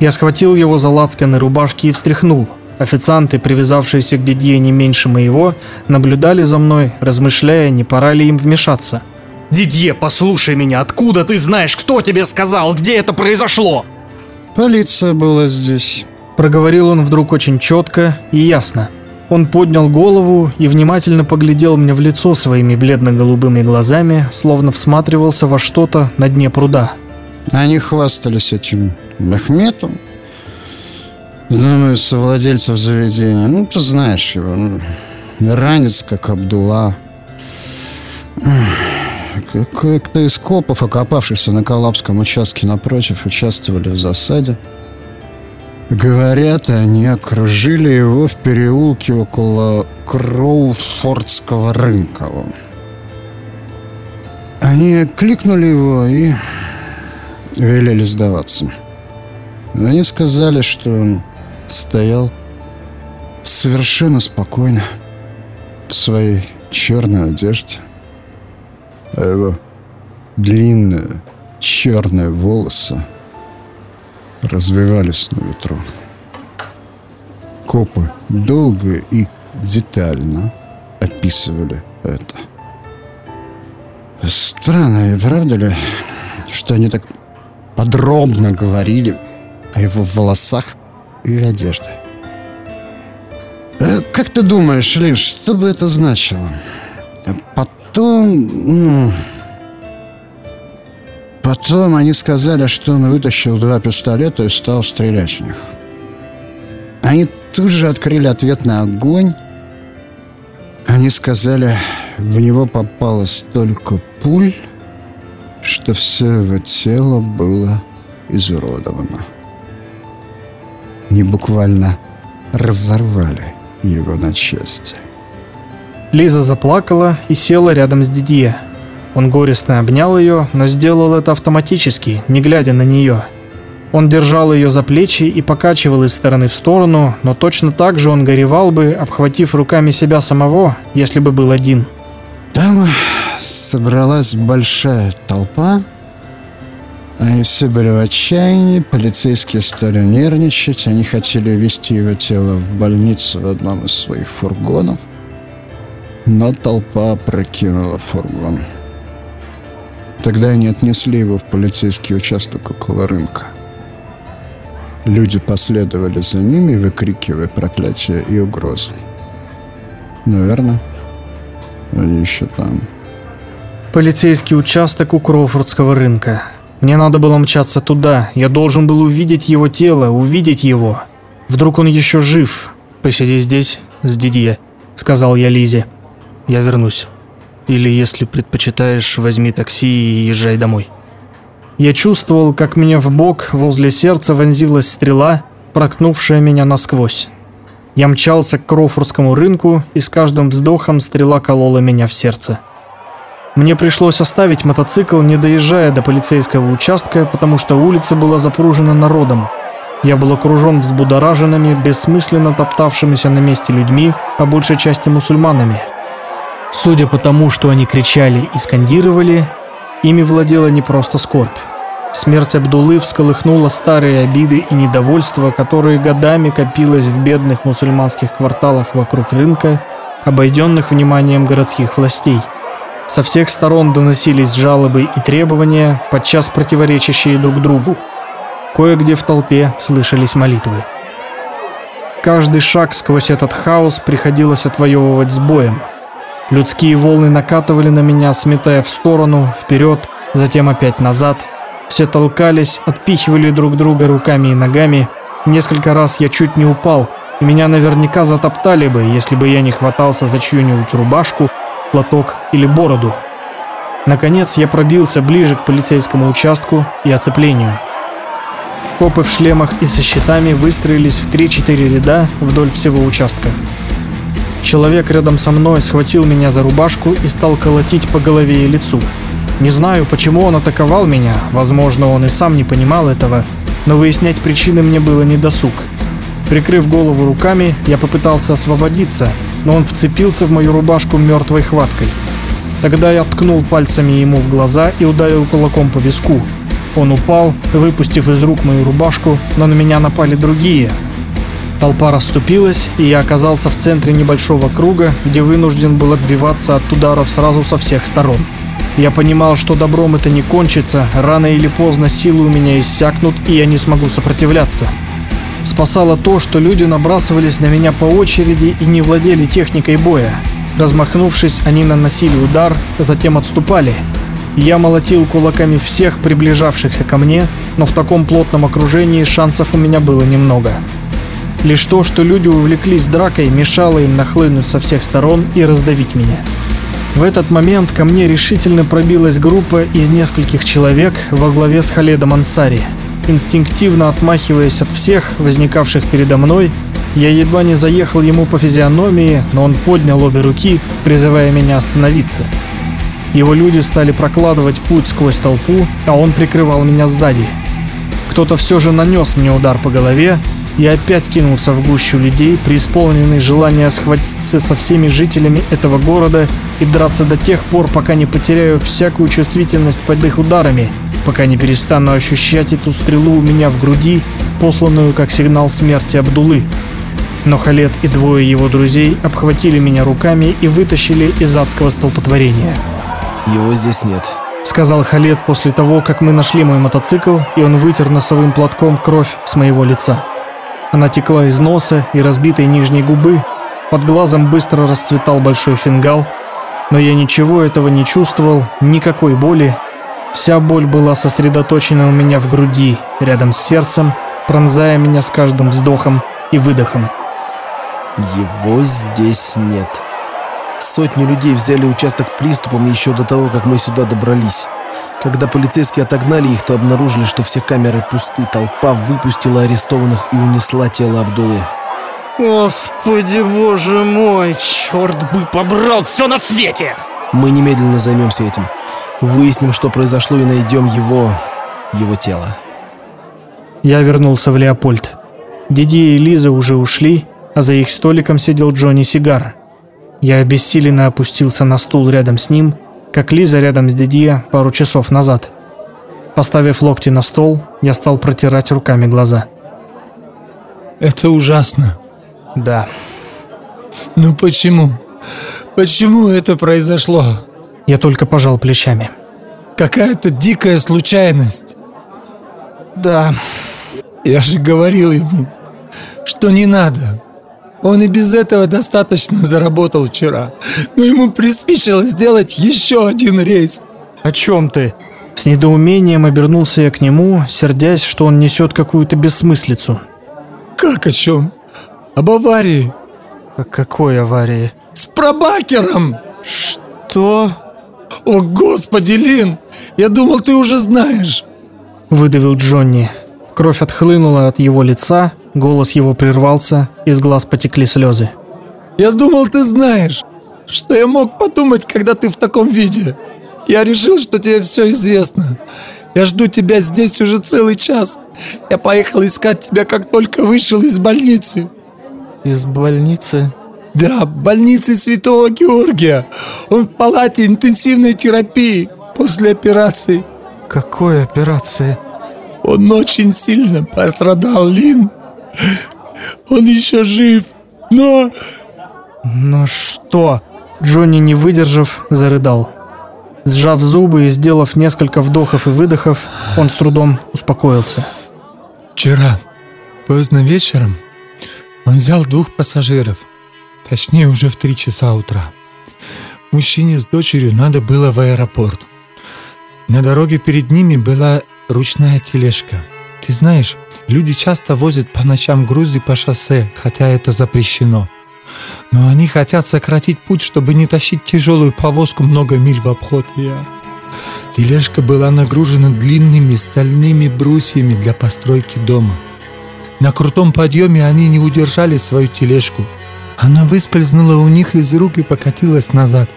Я схватил его за лацканы рубашки и встряхнул. Официанты, привязавшиеся к Дидье не меньше моего, наблюдали за мной, размышляя, не пора ли им вмешаться. Дидье, послушай меня, откуда ты знаешь, кто тебе сказал, где это произошло? Полиция была здесь. Проговорил он вдруг очень четко и ясно. Он поднял голову и внимательно поглядел мне в лицо своими бледно-голубыми глазами, словно всматривался во что-то на дне пруда. Они хвастались этим Мехметом. Думаю, совладельцев заведения. Ну, ты знаешь его. Ну, ранец, как Абдулла. Кое-кто из копов, окопавшихся на Калабском участке напротив, участвовали в засаде. Говорят, они окружили его в переулке около Кроуфордского рынка. Они кликнули его и велели сдаваться. Они сказали, что стоял совершенно спокойно в своей черной одежде, а его длинные черные волосы развивались на ветру. Копы долго и детально описывали это. Странно, и правда ли, что они так подробно говорили о его волосах и одежде? Э, Как ты думаешь, Лин, что бы это значило? Потом... ну, Потом они сказали, что он вытащил два пистолета и стал стрелять в них. Они тут же открыли ответный огонь. Они сказали, в него попало столько пуль, что все его тело было изуродовано. Они буквально разорвали его на части. Лиза заплакала и села рядом с Дидье. Он горестно обнял ее, но сделал это автоматически, не глядя на нее. Он держал ее за плечи и покачивал из стороны в сторону, но точно так же он горевал бы, обхватив руками себя самого, если бы был один. Там собралась большая толпа. Они все были в отчаянии, полицейские стали нервничать, они хотели везти его тело в больницу в одном из своих фургонов. Но толпа прокинула фургон. Тогда они отнесли его в полицейский участок около рынка. Люди последовали за ними, выкрикивая проклятия и угрозы. Наверное, они еще там. Полицейский участок у Кроуфордского рынка. Мне надо было мчаться туда. Я должен был увидеть его тело, увидеть его. Вдруг он еще жив. Посиди здесь с Дидье, сказал я Лизе. Я вернусь. Или, если предпочитаешь, возьми такси и езжай домой. Я чувствовал, как мне в бок возле сердца вонзилась стрела, проткнувшая меня насквозь. Я мчался к Кроуфордскому рынку, и с каждым вздохом стрела колола меня в сердце. Мне пришлось оставить мотоцикл, не доезжая до полицейского участка, потому что улица была запружена народом. Я был окружен взбудораженными, бессмысленно топтавшимися на месте людьми, по большей части мусульманами. Судя по тому, что они кричали и скандировали, ими владела не просто скорбь. Смерть Абдулы всколыхнула старые обиды и недовольство, которые годами копилось в бедных мусульманских кварталах вокруг рынка, обойденных вниманием городских властей. Со всех сторон доносились жалобы и требования, подчас противоречащие друг другу. Кое-где в толпе слышались молитвы. Каждый шаг сквозь этот хаос приходилось отвоевывать с боем. Людские волны накатывали на меня, сметая в сторону, вперед, затем опять назад. Все толкались, отпихивали друг друга руками и ногами. Несколько раз я чуть не упал, и меня наверняка затоптали бы, если бы я не хватался за чью-нибудь рубашку, платок или бороду. Наконец я пробился ближе к полицейскому участку и оцеплению. Копы в шлемах и со щитами выстроились в 3-4 ряда вдоль всего участка. Человек рядом со мной схватил меня за рубашку и стал колотить по голове и лицу. Не знаю, почему он атаковал меня, возможно, он и сам не понимал этого, но выяснять причины мне было не досуг. Прикрыв голову руками, я попытался освободиться, но он вцепился в мою рубашку мертвой хваткой. Тогда я ткнул пальцами ему в глаза и ударил кулаком по виску. Он упал, выпустив из рук мою рубашку, но на меня напали другие. Толпа расступилась, и я оказался в центре небольшого круга, где вынужден был отбиваться от ударов сразу со всех сторон. Я понимал, что добром это не кончится, рано или поздно силы у меня иссякнут, и я не смогу сопротивляться. Спасало то, что люди набрасывались на меня по очереди и не владели техникой боя. Размахнувшись, они наносили удар, затем отступали. Я молотил кулаками всех приближавшихся ко мне, но в таком плотном окружении шансов у меня было немного. Лишь то, что люди увлеклись дракой, мешало им нахлынуть со всех сторон и раздавить меня. В этот момент ко мне решительно пробилась группа из нескольких человек во главе с Халедом Ансари. Инстинктивно отмахиваясь от всех, возникавших передо мной, я едва не заехал ему по физиономии, но он поднял обе руки, призывая меня остановиться. Его люди стали прокладывать путь сквозь толпу, а он прикрывал меня сзади. Кто-то все же нанес мне удар по голове, и опять кинулся в гущу людей, преисполненный желания схватиться со всеми жителями этого города и драться до тех пор, пока не потеряю всякую чувствительность под их ударами, пока не перестану ощущать эту стрелу у меня в груди, посланную как сигнал смерти Абдулы. Но Халет и двое его друзей обхватили меня руками и вытащили из адского столпотворения. Его здесь нет. Сказал Халет после того, как мы нашли мой мотоцикл, и он вытер носовым платком кровь с моего лица. Она текла из носа и разбитой нижней губы, под глазом быстро расцветал большой фингал, но я ничего этого не чувствовал, никакой боли. Вся боль была сосредоточена у меня в груди, рядом с сердцем, пронзая меня с каждым вздохом и выдохом. Его здесь нет. Сотни людей взяли участок приступом еще до того, как мы сюда добрались. Когда полицейские отогнали их, то обнаружили, что все камеры пусты. Толпа выпустила арестованных и унесла тело Абдулы. Господи, боже мой, черт бы побрал все на свете! Мы немедленно займемся этим. Выясним, что произошло, и найдем его... его тело. Я вернулся в Леопольд. Диди и Лиза уже ушли, а за их столиком сидел Джонни Сигар. Я обессиленно опустился на стул рядом с ним, как Лиза рядом с Дидье пару часов назад. Поставив локти на стол, я стал протирать руками глаза. Это ужасно. Да. Ну почему? Почему это произошло? Я только пожал плечами. Какая-то дикая случайность. Да. Я же говорил ему, что не надо. Он и без этого достаточно заработал вчера. Но ему приспичило сделать еще один рейс. О чем ты? С недоумением обернулся я к нему, сердясь, что он несет какую-то бессмыслицу. Как о чем? Об аварии. О какой аварии? Пробакером. Что? О, господи, Лин! Я думал, ты уже знаешь. Выдавил Джонни. Кровь отхлынула от его лица, голос его прервался, из глаз потекли слезы. Я думал, ты знаешь, что я мог подумать, когда ты в таком виде. Я решил, что тебе все известно. Я жду тебя здесь уже целый час. Я поехал искать тебя, как только вышел из больницы. Из больницы? Да, больницы Святого Георгия. Он в палате интенсивной терапии после операции. Какой операции? Он очень сильно пострадал, Лин. Он еще жив, но... Но что? Джонни, не выдержав, зарыдал. Сжав зубы и сделав несколько вдохов и выдохов, он с трудом успокоился. Вчера, поздно вечером, он взял двух пассажиров. Точнее, уже в три часа утра. Мужчине с дочерью надо было в аэропорт. На дороге перед ними была ручная тележка. Ты знаешь, люди часто возят по ночам грузы по шоссе, хотя это запрещено. Но они хотят сократить путь, чтобы не тащить тяжелую повозку много миль в обход Яр. Тележка была нагружена длинными стальными брусьями для постройки дома. На крутом подъеме они не удержали свою тележку. Она выскользнула у них из рук и покатилась назад.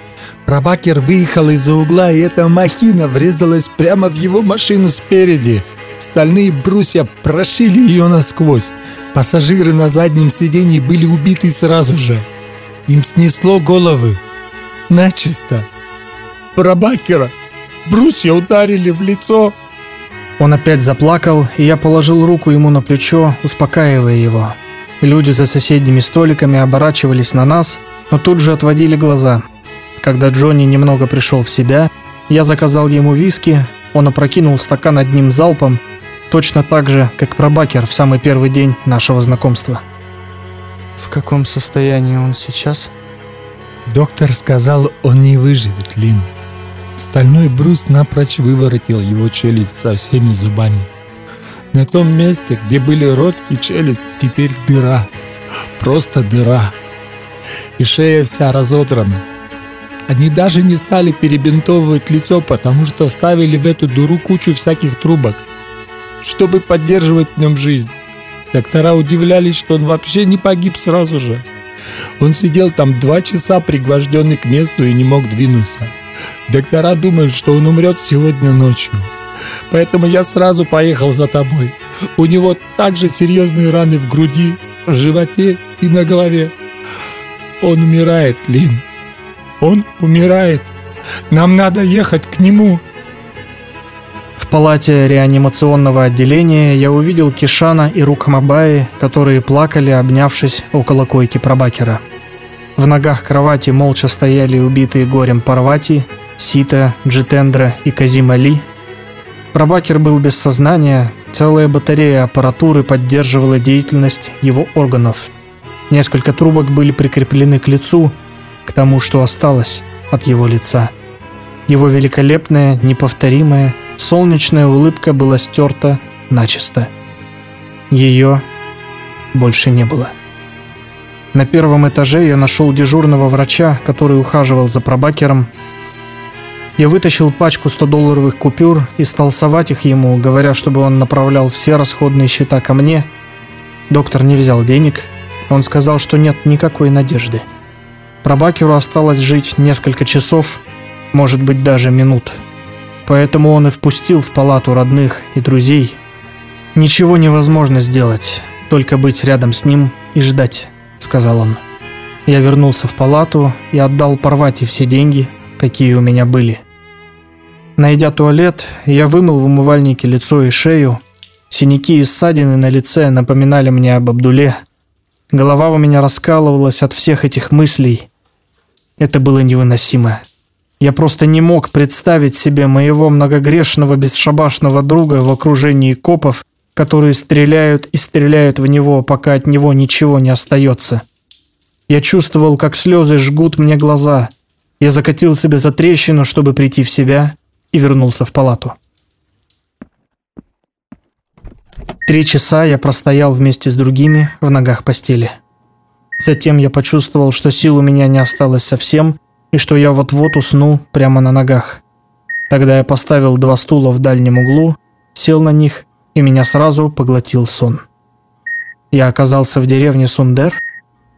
Прабакер выехал из-за угла, и эта махина врезалась прямо в его машину спереди. Стальные брусья прошили ее насквозь. Пассажиры на заднем сиденье были убиты сразу же. Им снесло головы. Начисто. Прабакера. Брусья ударили в лицо. Он опять заплакал, и я положил руку ему на плечо, успокаивая его. Люди за соседними столиками оборачивались на нас, но тут же отводили глаза. Когда Джонни немного пришел в себя, я заказал ему виски, он опрокинул стакан одним залпом, точно так же, как пробакер в самый первый день нашего знакомства. В каком состоянии он сейчас? Доктор сказал, он не выживет, Лин. Стальной брус напрочь выворотил его челюсть со всеми зубами. На том месте, где были рот и челюсть, теперь дыра. Просто дыра. И шея вся разодрана. Они даже не стали перебинтовывать лицо, потому что ставили в эту дыру кучу всяких трубок, чтобы поддерживать в нем жизнь. Доктора удивлялись, что он вообще не погиб сразу же. Он сидел там два часа пригвожденный к месту и не мог двинуться. Доктора думают, что он умрет сегодня ночью. Поэтому я сразу поехал за тобой. У него также серьезные раны в груди, в животе и на голове. Он умирает, Лин. Он умирает. Нам надо ехать к нему. В палате реанимационного отделения я увидел Кишана и Рукмабаи, которые плакали, обнявшись около койки пробакера. В ногах кровати молча стояли убитые горем Парвати, Сита, Джитендра и Казима Ли. Пробакер был без сознания, целая батарея аппаратуры поддерживала деятельность его органов. Несколько трубок были прикреплены к лицу, к тому, что осталось от его лица. Его великолепная, неповторимая, солнечная улыбка была стерта начисто. Ее больше не было. На первом этаже я нашел дежурного врача, который ухаживал за пробакером. Я вытащил пачку 100-долларовых купюр и стал совать их ему, говоря, чтобы он направлял все расходные счета ко мне. Доктор не взял денег. Он сказал, что нет никакой надежды. Пробакеру осталось жить несколько часов, может быть даже минут. Поэтому он и впустил в палату родных и друзей. Ничего невозможно сделать, только быть рядом с ним и ждать сказал он. Я вернулся в палату и отдал Парвати все деньги, какие у меня были. Найдя туалет, я вымыл в умывальнике лицо и шею. Синяки и ссадины на лице напоминали мне об Абдуле. Голова у меня раскалывалась от всех этих мыслей. Это было невыносимо. Я просто не мог представить себе моего многогрешного бесшабашного друга в окружении копов, которые стреляют и стреляют в него, пока от него ничего не остается. Я чувствовал, как слезы жгут мне глаза. Я закатил себе за трещину, чтобы прийти в себя, и вернулся в палату. Три часа я простоял вместе с другими в ногах постели. Затем я почувствовал, что сил у меня не осталось совсем, и что я вот-вот усну прямо на ногах. Тогда я поставил два стула в дальнем углу, сел на них и меня сразу поглотил сон. Я оказался в деревне Сундер.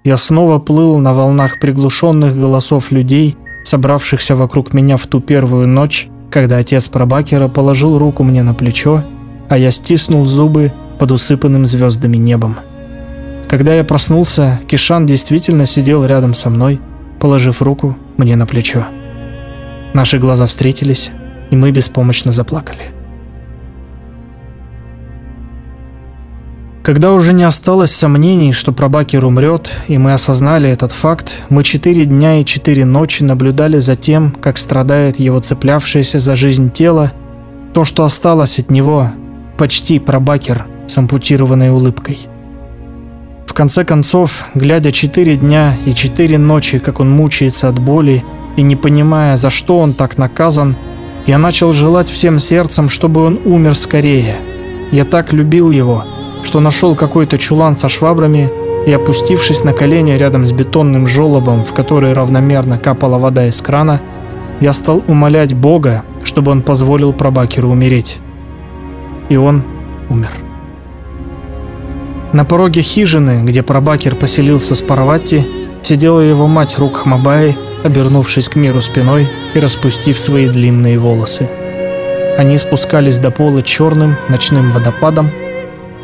Я снова плыл на волнах приглушенных голосов людей, собравшихся вокруг меня в ту первую ночь, когда отец Пробакера положил руку мне на плечо, а я стиснул зубы под усыпанным звездами небом. Когда я проснулся, Кишан действительно сидел рядом со мной, положив руку мне на плечо. Наши глаза встретились, и мы беспомощно заплакали. Когда уже не осталось сомнений, что Пробакер умрет, и мы осознали этот факт, мы четыре дня и четыре ночи наблюдали за тем, как страдает его цеплявшееся за жизнь тело, то, что осталось от него, почти Пробакер с ампутированной улыбкой. В конце концов, глядя четыре дня и четыре ночи, как он мучается от боли, и не понимая, за что он так наказан, я начал желать всем сердцем, чтобы он умер скорее. Я так любил его – что нашел какой-то чулан со швабрами и, опустившись на колени рядом с бетонным желобом, в который равномерно капала вода из крана, я стал умолять Бога, чтобы он позволил Пробакеру умереть. И он умер. На пороге хижины, где Пробакер поселился с Параватти, сидела его мать Рукхмабаи, обернувшись к миру спиной и распустив свои длинные волосы. Они спускались до пола черным ночным водопадом,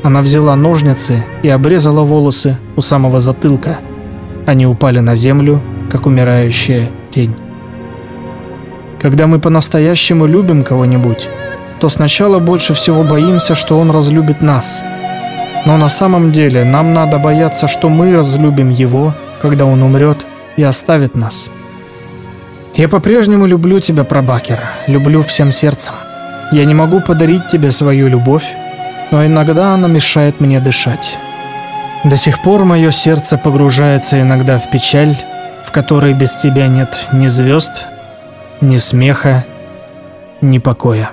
она взяла ножницы и обрезала волосы у самого затылка. Они упали на землю, как умирающая тень. Когда мы по-настоящему любим кого-нибудь, то сначала больше всего боимся, что он разлюбит нас. Но на самом деле нам надо бояться, что мы разлюбим его, когда он умрет и оставит нас. Я по-прежнему люблю тебя, Пробакер, люблю всем сердцем. Я не могу подарить тебе свою любовь, но иногда она мешает мне дышать. До сих пор мое сердце погружается иногда в печаль, в которой без тебя нет ни звезд, ни смеха, ни покоя.